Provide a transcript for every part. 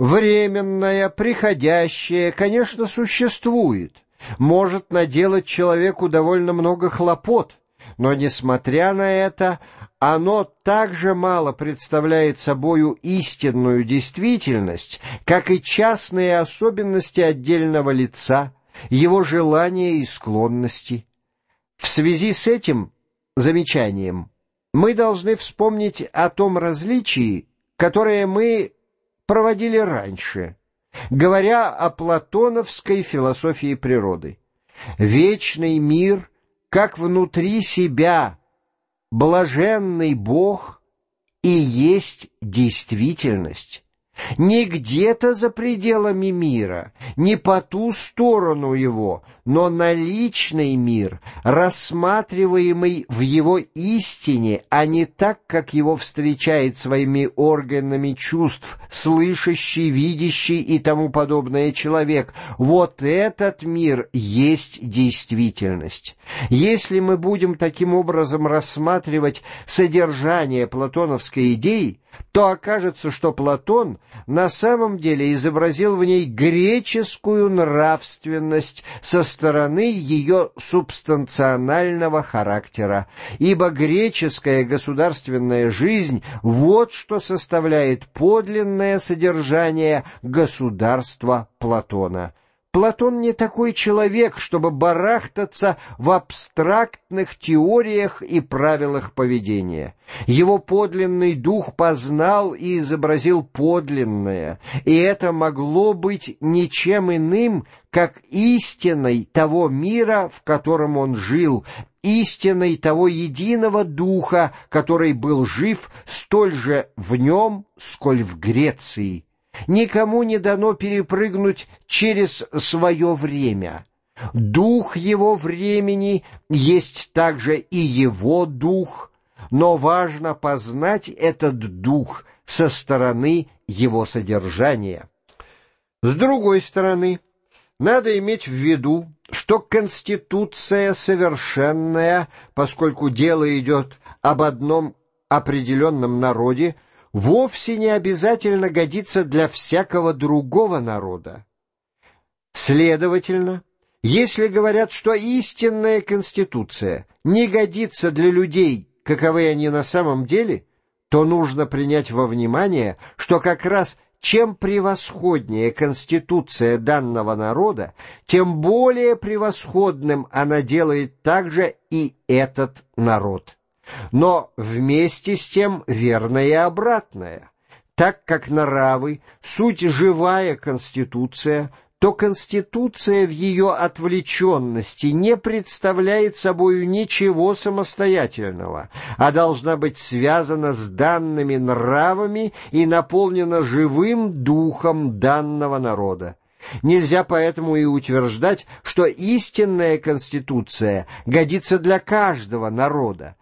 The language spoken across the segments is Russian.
Временное, приходящее, конечно, существует, может наделать человеку довольно много хлопот, но, несмотря на это, оно также мало представляет собою истинную действительность, как и частные особенности отдельного лица, его желания и склонности. В связи с этим замечанием мы должны вспомнить о том различии, которое мы проводили раньше, говоря о платоновской философии природы. Вечный мир, как внутри себя, блаженный Бог и есть действительность не где-то за пределами мира, не по ту сторону его, но наличный мир, рассматриваемый в его истине, а не так, как его встречает своими органами чувств, слышащий, видящий и тому подобное человек. Вот этот мир есть действительность. Если мы будем таким образом рассматривать содержание платоновской идеи, то окажется, что Платон на самом деле изобразил в ней греческую нравственность со стороны ее субстанционального характера, ибо греческая государственная жизнь — вот что составляет подлинное содержание государства Платона. Платон не такой человек, чтобы барахтаться в абстрактных теориях и правилах поведения. Его подлинный дух познал и изобразил подлинное, и это могло быть ничем иным, как истиной того мира, в котором он жил, истиной того единого духа, который был жив столь же в нем, сколь в Греции. Никому не дано перепрыгнуть через свое время. Дух его времени есть также и его дух, но важно познать этот дух со стороны его содержания. С другой стороны, надо иметь в виду, что Конституция совершенная, поскольку дело идет об одном определенном народе, вовсе не обязательно годится для всякого другого народа. Следовательно, если говорят, что истинная Конституция не годится для людей, каковы они на самом деле, то нужно принять во внимание, что как раз чем превосходнее Конституция данного народа, тем более превосходным она делает также и этот народ но вместе с тем верное и обратное. Так как нравы — суть живая конституция, то Конституция в ее отвлеченности не представляет собою ничего самостоятельного, а должна быть связана с данными нравами и наполнена живым духом данного народа. Нельзя поэтому и утверждать, что истинная Конституция годится для каждого народа,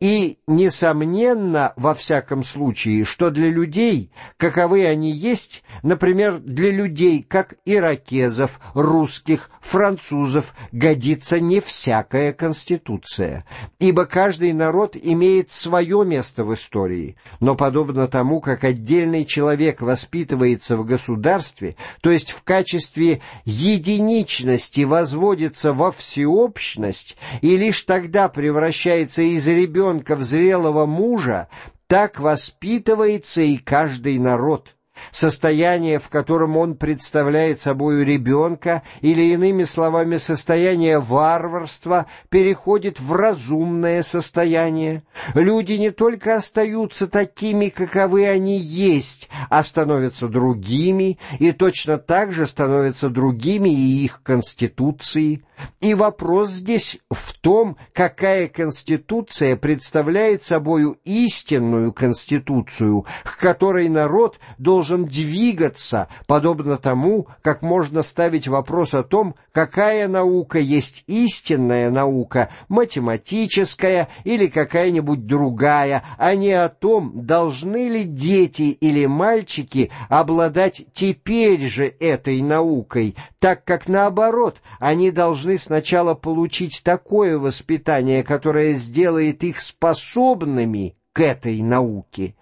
и, несомненно, во всяком случае, что для людей, каковы они есть, например, для людей, как иракезов, русских, французов, годится не всякая конституция, ибо каждый народ имеет свое место в истории, но подобно тому, как отдельный человек воспитывается в государстве, то есть в качестве единичности возводится во всеобщность и лишь тогда превращается из ребенка в зрелого мужа, так воспитывается и каждый народ. Состояние, в котором он представляет собою ребенка, или иными словами состояние варварства, переходит в разумное состояние. Люди не только остаются такими, каковы они есть, а становятся другими, и точно так же становятся другими и их конституции. И вопрос здесь в том, какая конституция представляет собою истинную конституцию, к которой народ должен двигаться, подобно тому, как можно ставить вопрос о том, какая наука есть истинная наука, математическая или какая-нибудь другая, а не о том, должны ли дети или мальчики обладать теперь же этой наукой, так как наоборот, они должны должны сначала получить такое воспитание, которое сделает их способными к этой науке.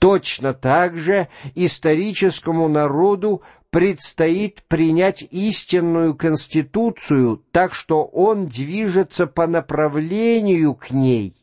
Точно так же историческому народу предстоит принять истинную конституцию, так что он движется по направлению к ней,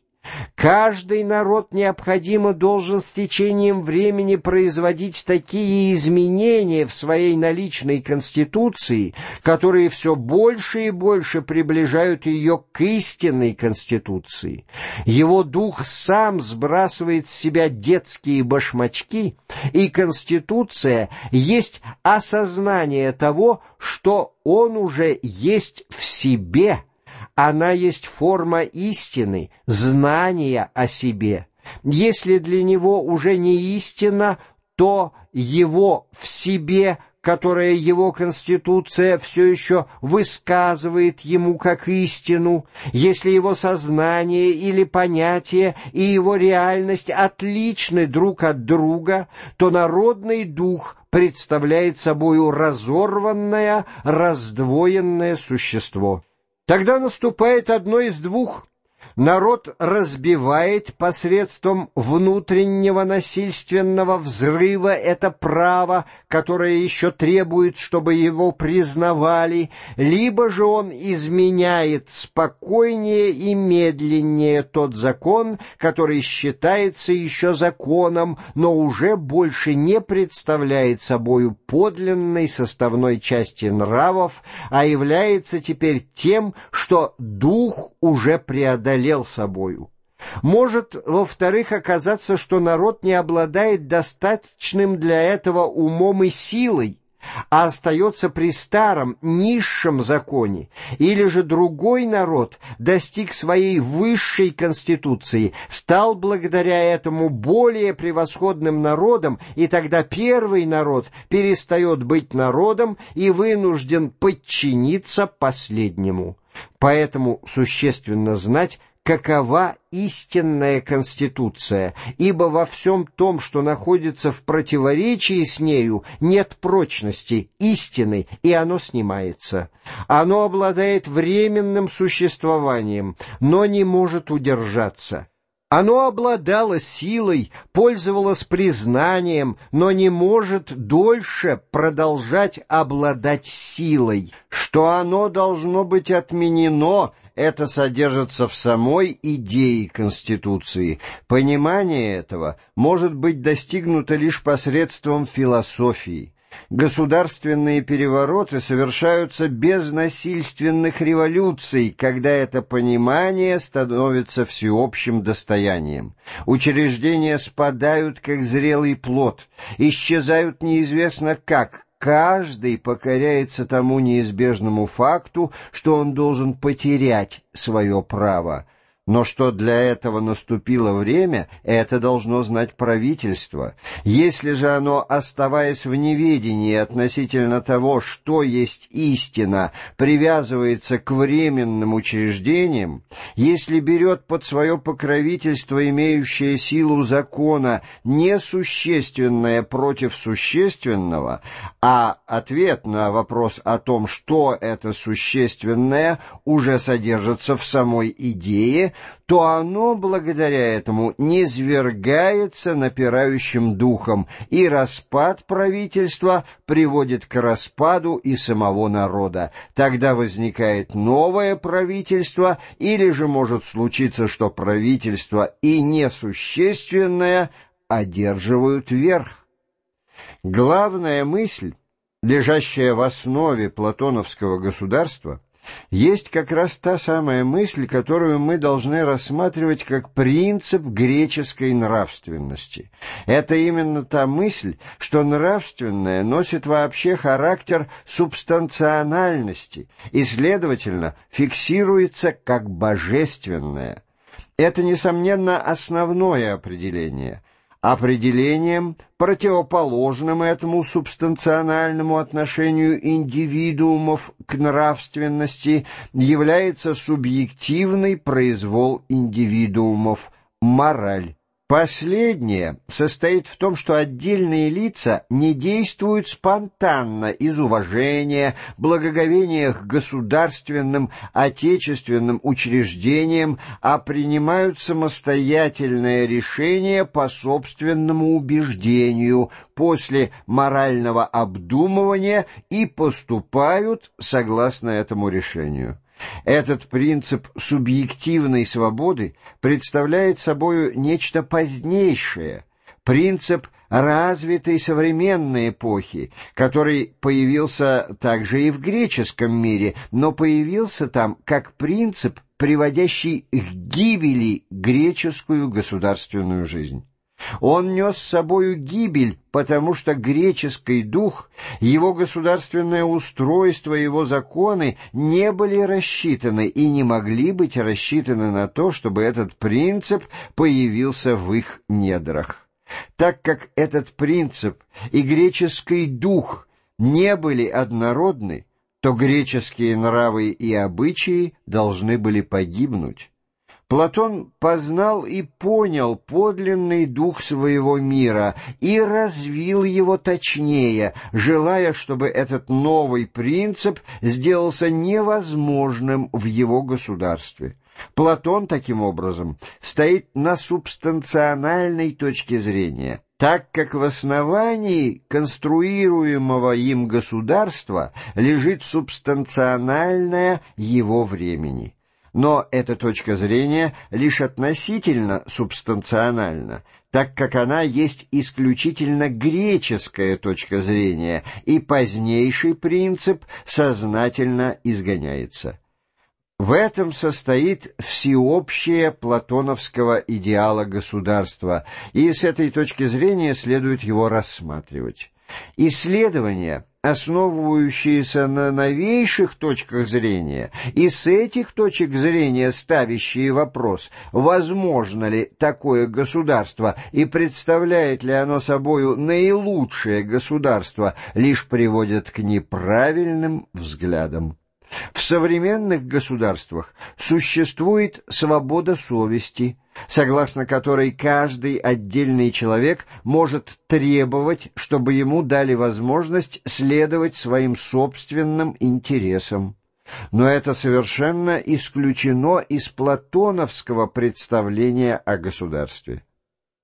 Каждый народ необходимо должен с течением времени производить такие изменения в своей наличной конституции, которые все больше и больше приближают ее к истинной конституции. Его дух сам сбрасывает с себя детские башмачки, и конституция есть осознание того, что он уже есть в себе – она есть форма истины, знания о себе. Если для него уже не истина, то его в себе, которое его конституция все еще высказывает ему как истину, если его сознание или понятие и его реальность отличны друг от друга, то народный дух представляет собою разорванное, раздвоенное существо. Тогда наступает одно из двух народ разбивает посредством внутреннего насильственного взрыва это право, которое еще требует, чтобы его признавали, либо же он изменяет спокойнее и медленнее тот закон, который считается еще законом, но уже больше не представляет собою подлинной составной части нравов, а является теперь тем, что дух уже преодолел жалел собою. Может, во-вторых, оказаться, что народ не обладает достаточным для этого умом и силой, а остается при старом, низшем законе, или же другой народ достиг своей высшей конституции, стал благодаря этому более превосходным народом, и тогда первый народ перестает быть народом и вынужден подчиниться последнему. Поэтому существенно знать, какова истинная Конституция, ибо во всем том, что находится в противоречии с нею, нет прочности, истины, и оно снимается. Оно обладает временным существованием, но не может удержаться. Оно обладало силой, пользовалось признанием, но не может дольше продолжать обладать силой, что оно должно быть отменено — это содержится в самой идее Конституции. Понимание этого может быть достигнуто лишь посредством философии. Государственные перевороты совершаются без насильственных революций, когда это понимание становится всеобщим достоянием. Учреждения спадают, как зрелый плод, исчезают неизвестно как, каждый покоряется тому неизбежному факту, что он должен потерять свое право. Но что для этого наступило время, это должно знать правительство. Если же оно, оставаясь в неведении относительно того, что есть истина, привязывается к временным учреждениям, если берет под свое покровительство имеющее силу закона несущественное против существенного, а ответ на вопрос о том, что это существенное, уже содержится в самой идее, то оно благодаря этому не свергается напирающим духом, и распад правительства приводит к распаду и самого народа. Тогда возникает новое правительство, или же может случиться, что правительство и несущественное одерживают верх. Главная мысль, лежащая в основе платоновского государства, есть как раз та самая мысль, которую мы должны рассматривать как принцип греческой нравственности. Это именно та мысль, что нравственное носит вообще характер субстанциональности и, следовательно, фиксируется как божественное. Это, несомненно, основное определение – Определением, противоположным этому субстанциональному отношению индивидуумов к нравственности, является субъективный произвол индивидуумов, мораль. Последнее состоит в том, что отдельные лица не действуют спонтанно из уважения, благоговения к государственным, отечественным учреждениям, а принимают самостоятельное решение по собственному убеждению после морального обдумывания и поступают согласно этому решению. Этот принцип субъективной свободы представляет собою нечто позднейшее, принцип развитой современной эпохи, который появился также и в греческом мире, но появился там как принцип, приводящий к гибели греческую государственную жизнь. Он нес с собою гибель, потому что греческий дух, его государственное устройство, его законы не были рассчитаны и не могли быть рассчитаны на то, чтобы этот принцип появился в их недрах. Так как этот принцип и греческий дух не были однородны, то греческие нравы и обычаи должны были погибнуть. Платон познал и понял подлинный дух своего мира и развил его точнее, желая, чтобы этот новый принцип сделался невозможным в его государстве. Платон, таким образом, стоит на субстанциональной точке зрения, так как в основании конструируемого им государства лежит субстанциональное его времени. Но эта точка зрения лишь относительно субстанциональна, так как она есть исключительно греческая точка зрения, и позднейший принцип сознательно изгоняется. В этом состоит всеобщее платоновского идеала государства, и с этой точки зрения следует его рассматривать. Исследования – основывающиеся на новейших точках зрения, и с этих точек зрения ставящие вопрос, возможно ли такое государство и представляет ли оно собою наилучшее государство, лишь приводят к неправильным взглядам. В современных государствах существует свобода совести, согласно которой каждый отдельный человек может требовать, чтобы ему дали возможность следовать своим собственным интересам. Но это совершенно исключено из платоновского представления о государстве.